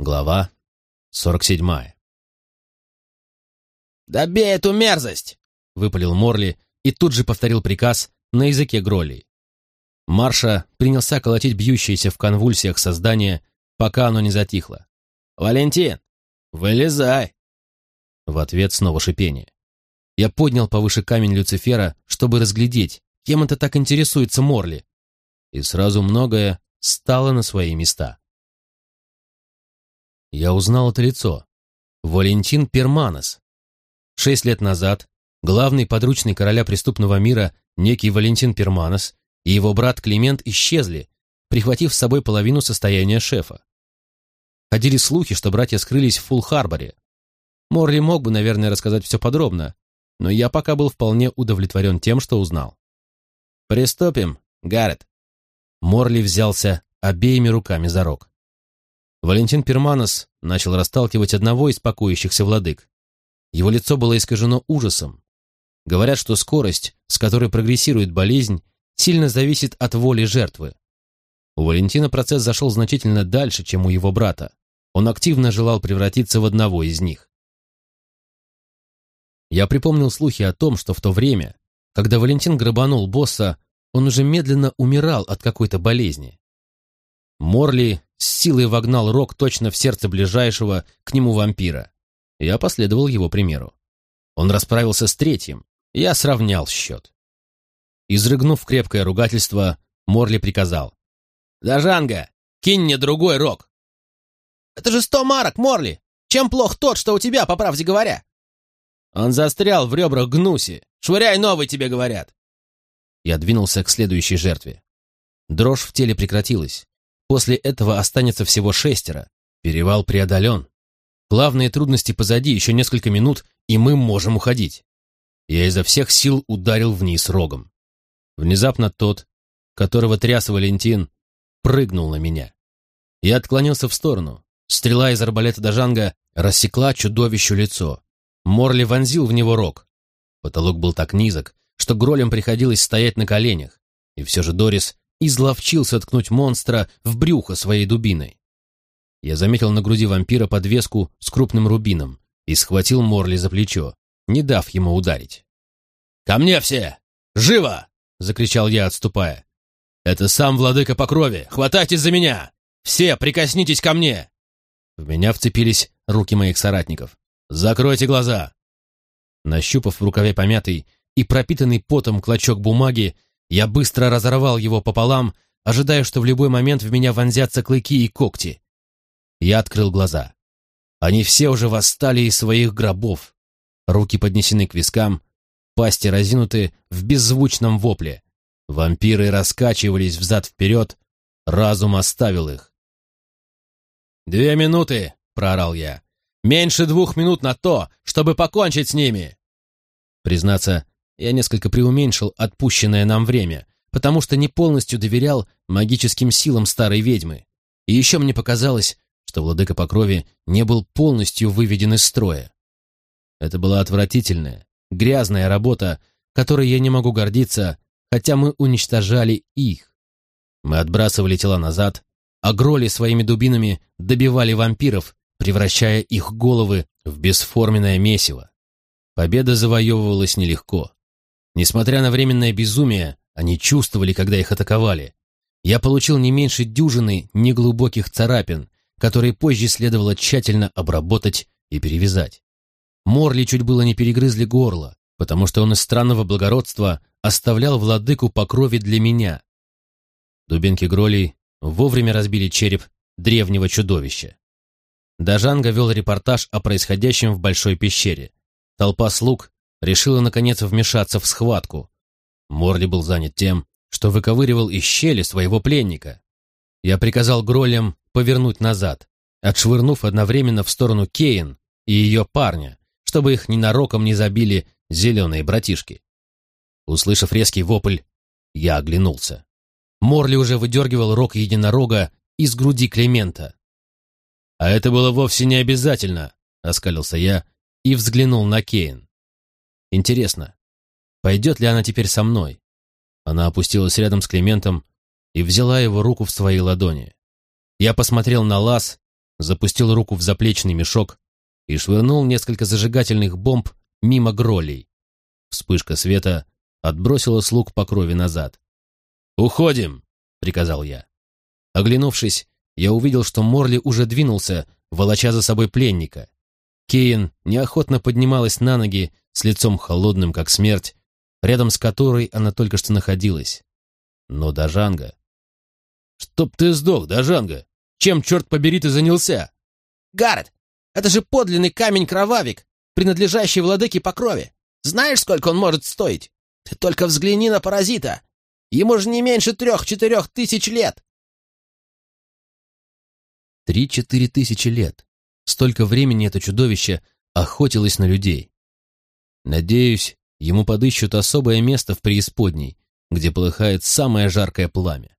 Глава 47 «Добей эту мерзость!» — выпалил Морли и тут же повторил приказ на языке Гролли. Марша принялся колотить бьющееся в конвульсиях создание, пока оно не затихло. «Валентин, вылезай!» В ответ снова шипение. Я поднял повыше камень Люцифера, чтобы разглядеть, кем это так интересуется Морли. И сразу многое стало на свои места. Я узнал это лицо. Валентин Перманос. Шесть лет назад главный подручный короля преступного мира, некий Валентин Перманос, и его брат Климент исчезли, прихватив с собой половину состояния шефа. Ходили слухи, что братья скрылись в Фулл-Харборе. Морли мог бы, наверное, рассказать все подробно, но я пока был вполне удовлетворен тем, что узнал. «Приступим, Гаррет». Морли взялся обеими руками за рог. Валентин Перманос начал расталкивать одного из покоящихся владык. Его лицо было искажено ужасом. Говорят, что скорость, с которой прогрессирует болезнь, сильно зависит от воли жертвы. У Валентина процесс зашел значительно дальше, чем у его брата. Он активно желал превратиться в одного из них. Я припомнил слухи о том, что в то время, когда Валентин грабанул босса, он уже медленно умирал от какой-то болезни. Морли с силой вогнал рог точно в сердце ближайшего к нему вампира. Я последовал его примеру. Он расправился с третьим, я сравнял счет. Изрыгнув крепкое ругательство, Морли приказал. «Дажанга, кинь мне другой рог!» «Это же сто марок, Морли! Чем плох тот, что у тебя, по правде говоря?» «Он застрял в ребрах гнуси! Швыряй новый, тебе говорят!» Я двинулся к следующей жертве. Дрожь в теле прекратилась. После этого останется всего шестеро. Перевал преодолен. Главные трудности позади, еще несколько минут, и мы можем уходить. Я изо всех сил ударил вниз рогом. Внезапно тот, которого тряс Валентин, прыгнул на меня. Я отклонился в сторону. Стрела из арбалета Дажанга рассекла чудовищу лицо. Морли вонзил в него рог. Потолок был так низок, что гролям приходилось стоять на коленях, и все же Дорис изловчился ткнуть монстра в брюхо своей дубиной. Я заметил на груди вампира подвеску с крупным рубином и схватил Морли за плечо, не дав ему ударить. «Ко мне все! Живо!» — закричал я, отступая. «Это сам владыка по крови! Хватайтесь за меня! Все прикоснитесь ко мне!» В меня вцепились руки моих соратников. «Закройте глаза!» Нащупав в рукаве помятый и пропитанный потом клочок бумаги, я быстро разорвал его пополам, ожидая, что в любой момент в меня вонзятся клыки и когти. Я открыл глаза. Они все уже восстали из своих гробов. Руки поднесены к вискам, пасти разинуты в беззвучном вопле. Вампиры раскачивались взад-вперед, разум оставил их. «Две минуты!» — проорал я. «Меньше двух минут на то, чтобы покончить с ними!» Признаться, я несколько преуменьшил отпущенное нам время, потому что не полностью доверял магическим силам старой ведьмы. И еще мне показалось, что владыка по крови не был полностью выведен из строя. Это была отвратительная, грязная работа, которой я не могу гордиться, хотя мы уничтожали их. Мы отбрасывали тела назад, а гроли своими дубинами добивали вампиров, превращая их головы в бесформенное месиво. Победа завоевывалась нелегко. Несмотря на временное безумие, они чувствовали, когда их атаковали. Я получил не меньше дюжины неглубоких царапин, которые позже следовало тщательно обработать и перевязать. Морли чуть было не перегрызли горло, потому что он из странного благородства оставлял владыку по крови для меня. Дубинки Гролей вовремя разбили череп древнего чудовища. Дажанга вел репортаж о происходящем в большой пещере. Толпа слуг решила, наконец, вмешаться в схватку. Морли был занят тем, что выковыривал из щели своего пленника. Я приказал Гролям повернуть назад, отшвырнув одновременно в сторону Кейн и ее парня, чтобы их ненароком не забили зеленые братишки. Услышав резкий вопль, я оглянулся. Морли уже выдергивал рог единорога из груди Клемента. «А это было вовсе не обязательно», — оскалился я и взглянул на Кейн. Интересно, пойдет ли она теперь со мной? Она опустилась рядом с Климентом и взяла его руку в свои ладони. Я посмотрел на лаз запустил руку в заплечный мешок и швырнул несколько зажигательных бомб мимо гролей. Вспышка света отбросила слуг по крови назад. «Уходим!» — приказал я. Оглянувшись, я увидел, что Морли уже двинулся, волоча за собой пленника. Кейн неохотно поднималась на ноги с лицом холодным, как смерть, рядом с которой она только что находилась. Но Дажанга... «Чтоб ты сдох, Дажанга! Чем, черт побери, ты занялся?» «Гаррет, это же подлинный камень-кровавик, принадлежащий владыке по крови. Знаешь, сколько он может стоить? Ты только взгляни на паразита. Ему же не меньше трех-четырех тысяч лет. Три-четыре тысячи лет. Столько времени это чудовище охотилось на людей. Надеюсь, ему подыщут особое место в преисподней, где полыхает самое жаркое пламя.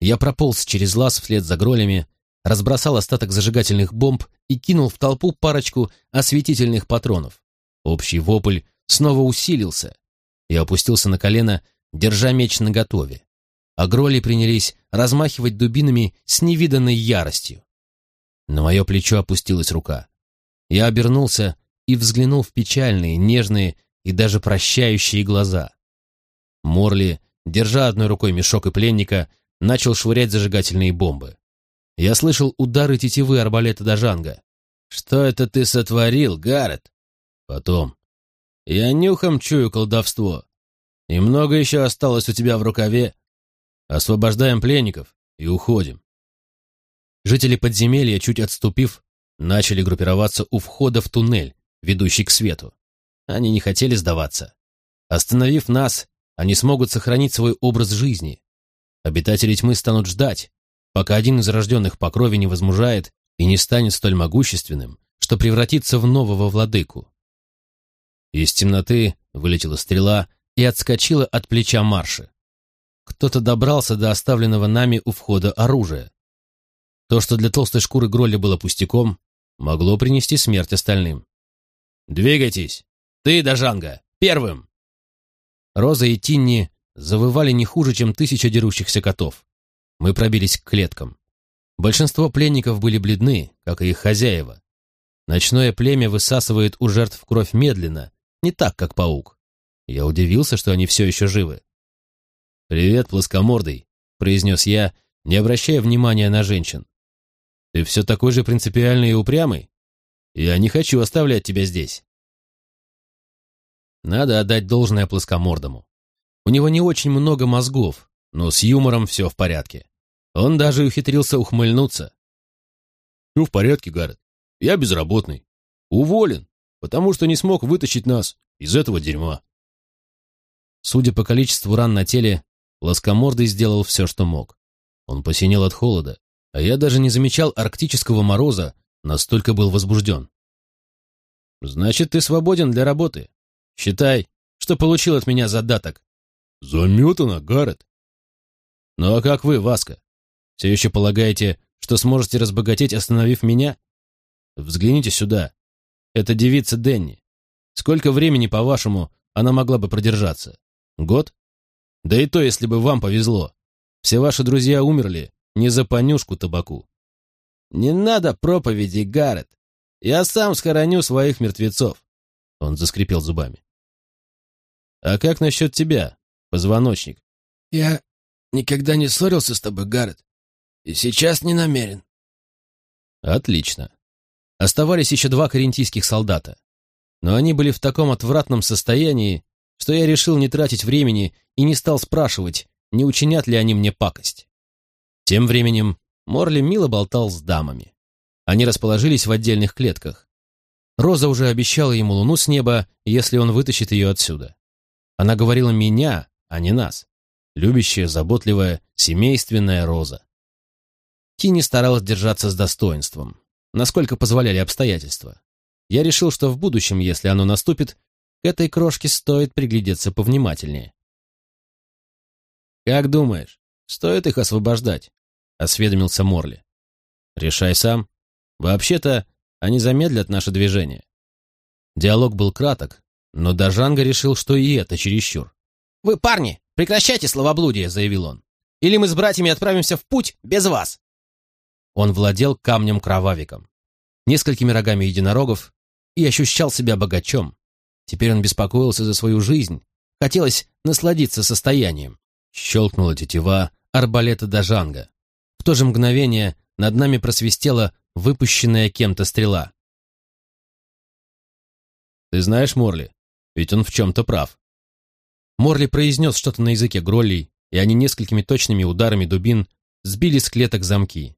Я прополз через лаз вслед за гролями, разбросал остаток зажигательных бомб и кинул в толпу парочку осветительных патронов. Общий вопль снова усилился. Я опустился на колено, держа меч наготове. А гроли принялись размахивать дубинами с невиданной яростью. На мое плечо опустилась рука. Я обернулся и взглянул в печальные, нежные и даже прощающие глаза. Морли, держа одной рукой мешок и пленника, начал швырять зажигательные бомбы. Я слышал удары тетивы арбалета Дажанга. «Что это ты сотворил, Гаррет?» Потом. «Я нюхом чую колдовство. И много еще осталось у тебя в рукаве. Освобождаем пленников и уходим». Жители подземелья, чуть отступив, начали группироваться у входа в туннель, ведущий к свету. Они не хотели сдаваться. Остановив нас, они смогут сохранить свой образ жизни. Обитатели тьмы станут ждать, пока один из рожденных по крови не возмужает и не станет столь могущественным, что превратится в нового владыку. Из темноты вылетела стрела и отскочила от плеча Марши. Кто-то добрался до оставленного нами у входа оружия. То, что для толстой шкуры Гролля было пустяком, могло принести смерть остальным. «Двигайтесь! Ты, Дажанга, первым!» Роза и Тинни завывали не хуже, чем тысяча дерущихся котов. Мы пробились к клеткам. Большинство пленников были бледны, как и их хозяева. Ночное племя высасывает у жертв кровь медленно, не так, как паук. Я удивился, что они все еще живы. «Привет, плоскомордый», — произнес я, не обращая внимания на женщин. Ты все такой же принципиальный и упрямый? Я не хочу оставлять тебя здесь. Надо отдать должное плоскомордому. У него не очень много мозгов, но с юмором все в порядке. Он даже ухитрился ухмыльнуться. Ну, в порядке, Гаррет. Я безработный. Уволен, потому что не смог вытащить нас из этого дерьма. Судя по количеству ран на теле, плоскомордый сделал все, что мог. Он посинел от холода, а я даже не замечал арктического мороза, настолько был возбужден. «Значит, ты свободен для работы. Считай, что получил от меня задаток». «Заметано, Гаррет». «Ну а как вы, Васка? Все еще полагаете, что сможете разбогатеть, остановив меня? Взгляните сюда. Это девица Денни. Сколько времени, по-вашему, она могла бы продержаться? Год? Да и то, если бы вам повезло. Все ваши друзья умерли, не за понюшку табаку. «Не надо проповеди, Гаррет. Я сам схороню своих мертвецов». Он заскрипел зубами. «А как насчет тебя, позвоночник?» «Я никогда не ссорился с тобой, Гаррет, и сейчас не намерен». «Отлично. Оставались еще два карентийских солдата, но они были в таком отвратном состоянии, что я решил не тратить времени и не стал спрашивать, не учинят ли они мне пакость. Тем временем Морли мило болтал с дамами. Они расположились в отдельных клетках. Роза уже обещала ему луну с неба, если он вытащит ее отсюда. Она говорила «меня», а не нас. Любящая, заботливая, семейственная Роза. Тини старалась держаться с достоинством, насколько позволяли обстоятельства. Я решил, что в будущем, если оно наступит, к этой крошке стоит приглядеться повнимательнее. «Как думаешь, стоит их освобождать?» — осведомился Морли. «Решай сам. Вообще-то, они замедлят наше движение». Диалог был краток, но Дажанга решил, что и это чересчур. «Вы, парни, прекращайте словоблудие», — заявил он. «Или мы с братьями отправимся в путь без вас». он владел камнем-кровавиком, несколькими рогами единорогов и ощущал себя богачом. Теперь он беспокоился за свою жизнь, хотелось насладиться состоянием. Щелкнула тетива арбалета Дажанга. То же мгновение над нами просвистела выпущенная кем-то стрела. «Ты знаешь Морли? Ведь он в чем-то прав». Морли произнес что-то на языке гроллей, и они несколькими точными ударами дубин сбили с клеток замки.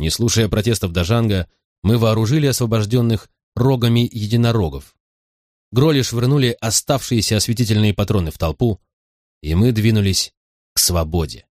Не слушая протестов Дажанга, мы вооружили освобожденных рогами единорогов. Гроли швырнули оставшиеся осветительные патроны в толпу, и мы двинулись к свободе.